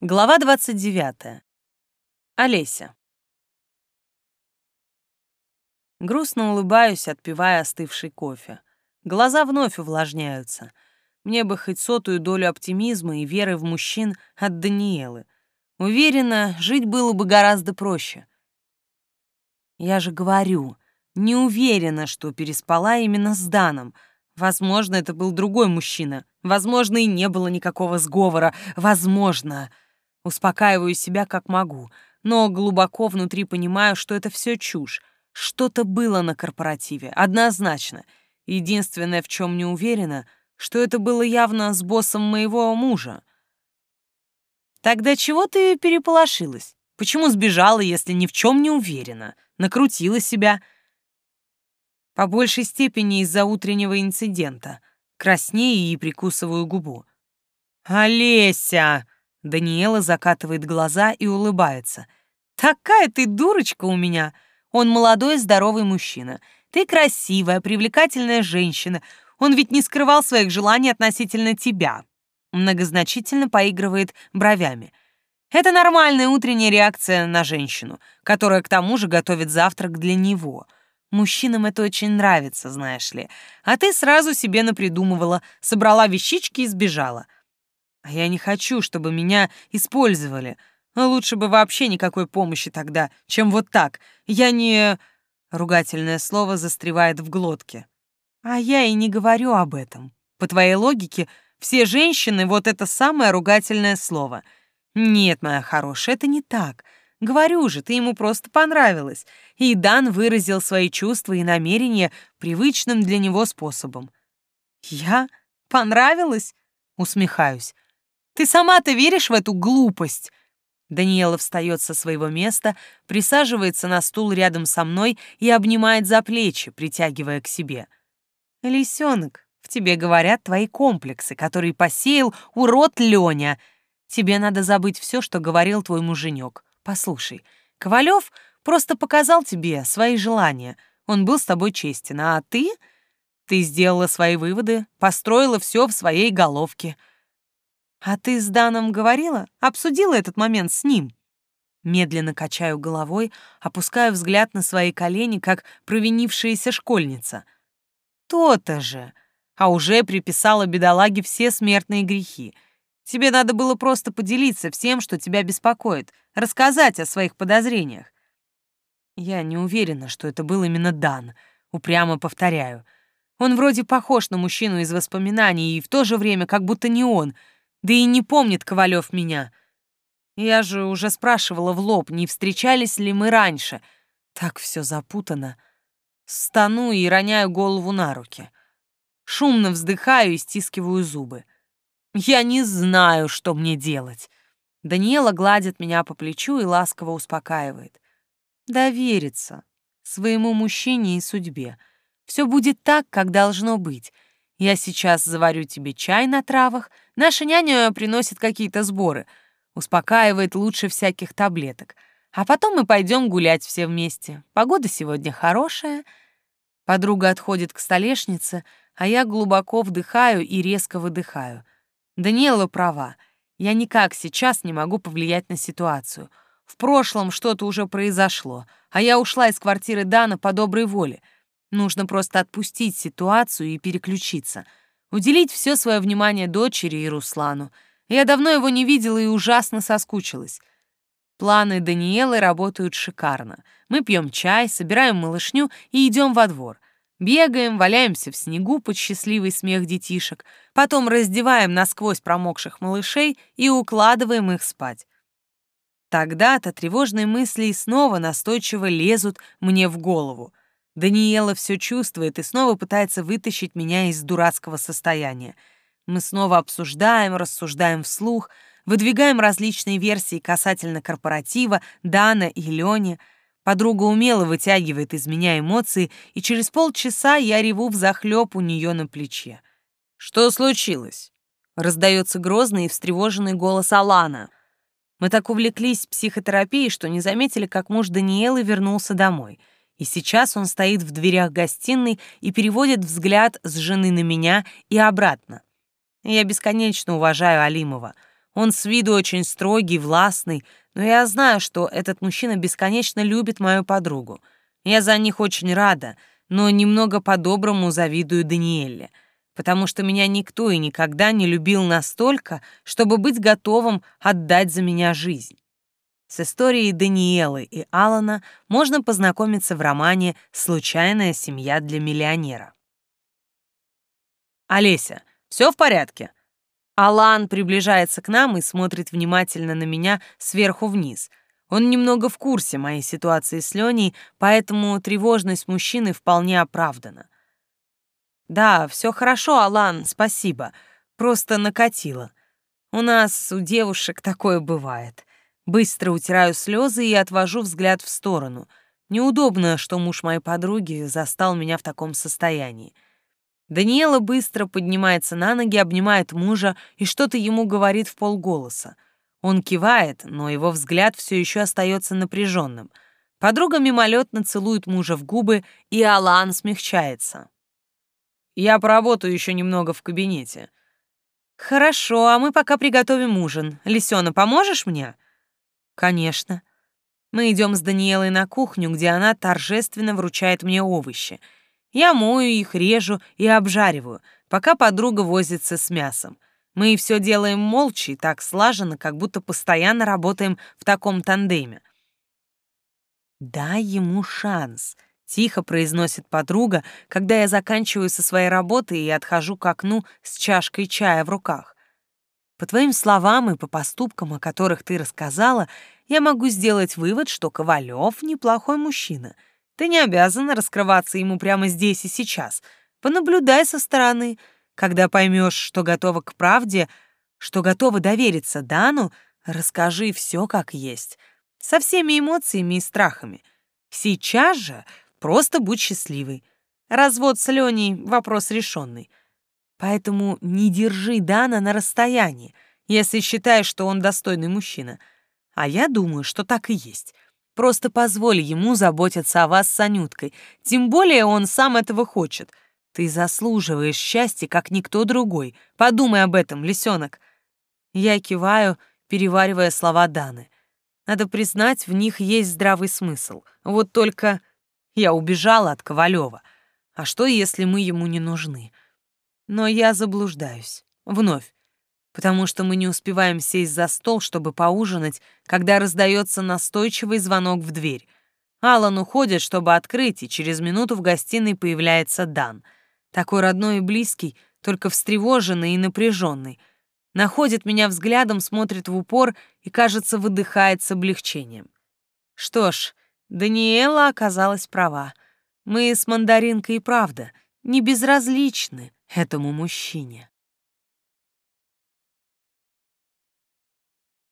Глава 29. Олеся. Грустно улыбаюсь, отпивая остывший кофе. Глаза вновь увлажняются. Мне бы хоть сотую долю оптимизма и веры в мужчин от Даниэлы. Уверена, жить было бы гораздо проще. Я же говорю, не уверена, что переспала именно с Даном. Возможно, это был другой мужчина. Возможно, и не было никакого сговора. Возможно... Успокаиваю себя как могу, но глубоко внутри понимаю, что это все чушь. Что-то было на корпоративе, однозначно. Единственное, в чем не уверена, что это было явно с боссом моего мужа. Тогда чего ты переполошилась? Почему сбежала, если ни в чем не уверена? Накрутила себя? По большей степени из-за утреннего инцидента. Краснею и прикусываю губу. «Олеся!» Даниэла закатывает глаза и улыбается. «Такая ты дурочка у меня! Он молодой, здоровый мужчина. Ты красивая, привлекательная женщина. Он ведь не скрывал своих желаний относительно тебя». Многозначительно поигрывает бровями. Это нормальная утренняя реакция на женщину, которая к тому же готовит завтрак для него. Мужчинам это очень нравится, знаешь ли. А ты сразу себе напридумывала, собрала вещички и сбежала — а я не хочу, чтобы меня использовали. лучше бы вообще никакой помощи тогда, чем вот так. Я не...» Ругательное слово застревает в глотке. «А я и не говорю об этом. По твоей логике, все женщины — вот это самое ругательное слово. Нет, моя хорошая, это не так. Говорю же, ты ему просто понравилась. И Дан выразил свои чувства и намерения привычным для него способом. «Я? Понравилась?» — усмехаюсь. Ты сама-то веришь в эту глупость?» Даниэла встает со своего места, присаживается на стул рядом со мной и обнимает за плечи, притягивая к себе. «Лисенок, в тебе говорят твои комплексы, которые посеял урод Леня. Тебе надо забыть все, что говорил твой муженек. Послушай, Ковалев просто показал тебе свои желания. Он был с тобой честен, а ты... Ты сделала свои выводы, построила все в своей головке». «А ты с Даном говорила? Обсудила этот момент с ним?» Медленно качаю головой, опускаю взгляд на свои колени, как провинившаяся школьница. «То-то же! А уже приписала бедолаге все смертные грехи. Тебе надо было просто поделиться всем, что тебя беспокоит, рассказать о своих подозрениях». Я не уверена, что это был именно Дан, упрямо повторяю. Он вроде похож на мужчину из воспоминаний и в то же время как будто не он — да и не помнит Ковалев меня. Я же уже спрашивала в лоб, не встречались ли мы раньше. Так все запутано. Стану и роняю голову на руки. Шумно вздыхаю и стискиваю зубы. Я не знаю, что мне делать. Даниэла гладит меня по плечу и ласково успокаивает. Довериться своему мужчине и судьбе. Все будет так, как должно быть — я сейчас заварю тебе чай на травах. Наша няня приносит какие-то сборы. Успокаивает лучше всяких таблеток. А потом мы пойдем гулять все вместе. Погода сегодня хорошая. Подруга отходит к столешнице, а я глубоко вдыхаю и резко выдыхаю. Даниэла права. Я никак сейчас не могу повлиять на ситуацию. В прошлом что-то уже произошло, а я ушла из квартиры Дана по доброй воле — Нужно просто отпустить ситуацию и переключиться. Уделить все свое внимание дочери и Руслану. Я давно его не видела и ужасно соскучилась. Планы Даниэлы работают шикарно. Мы пьем чай, собираем малышню и идем во двор. Бегаем, валяемся в снегу под счастливый смех детишек, потом раздеваем насквозь промокших малышей и укладываем их спать. Тогда-то тревожные мысли снова настойчиво лезут мне в голову. Даниэла все чувствует и снова пытается вытащить меня из дурацкого состояния. Мы снова обсуждаем, рассуждаем вслух, выдвигаем различные версии касательно корпоратива, Дана и Лёни. Подруга умело вытягивает из меня эмоции, и через полчаса я реву взахлёб у нее на плече. «Что случилось?» — раздается грозный и встревоженный голос Алана. Мы так увлеклись психотерапией, что не заметили, как муж Даниэлы вернулся домой — и сейчас он стоит в дверях гостиной и переводит взгляд с жены на меня и обратно. Я бесконечно уважаю Алимова. Он с виду очень строгий, властный, но я знаю, что этот мужчина бесконечно любит мою подругу. Я за них очень рада, но немного по-доброму завидую Даниэле, потому что меня никто и никогда не любил настолько, чтобы быть готовым отдать за меня жизнь. С историей Даниэлы и Алана можно познакомиться в романе «Случайная семья для миллионера». «Олеся, все в порядке?» Алан приближается к нам и смотрит внимательно на меня сверху вниз. Он немного в курсе моей ситуации с Леней, поэтому тревожность мужчины вполне оправдана. «Да, все хорошо, Алан, спасибо. Просто накатило. У нас, у девушек, такое бывает. Быстро утираю слезы и отвожу взгляд в сторону. Неудобно, что муж моей подруги застал меня в таком состоянии. Даниэла быстро поднимается на ноги, обнимает мужа и что-то ему говорит в полголоса. Он кивает, но его взгляд все еще остается напряженным. Подруга мимолетно целует мужа в губы, и Алан смягчается. «Я поработаю еще немного в кабинете». «Хорошо, а мы пока приготовим ужин. Лисёна, поможешь мне?» «Конечно». Мы идем с Даниэлой на кухню, где она торжественно вручает мне овощи. Я мою их, режу и обжариваю, пока подруга возится с мясом. Мы все делаем молча и так слаженно, как будто постоянно работаем в таком тандеме. «Дай ему шанс», — тихо произносит подруга, когда я заканчиваю со своей работой и отхожу к окну с чашкой чая в руках. По твоим словам и по поступкам, о которых ты рассказала, я могу сделать вывод, что Ковалев неплохой мужчина. Ты не обязана раскрываться ему прямо здесь и сейчас. Понаблюдай со стороны. Когда поймешь, что готова к правде, что готова довериться Дану, расскажи все как есть, со всеми эмоциями и страхами. Сейчас же просто будь счастливой. Развод с Леней — вопрос решенный. Поэтому не держи Дана на расстоянии, если считаешь, что он достойный мужчина. А я думаю, что так и есть. Просто позволь ему заботиться о вас с Анюткой. Тем более он сам этого хочет. Ты заслуживаешь счастья, как никто другой. Подумай об этом, лисенок. Я киваю, переваривая слова Даны. Надо признать, в них есть здравый смысл. Вот только я убежала от Ковалева. А что, если мы ему не нужны? Но я заблуждаюсь. Вновь. Потому что мы не успеваем сесть за стол, чтобы поужинать, когда раздается настойчивый звонок в дверь. Алан уходит, чтобы открыть, и через минуту в гостиной появляется Дан. Такой родной и близкий, только встревоженный и напряженный. Находит меня взглядом, смотрит в упор и, кажется, выдыхает с облегчением. Что ж, Даниэла оказалась права. Мы с мандаринкой и правда не безразличны этому мужчине.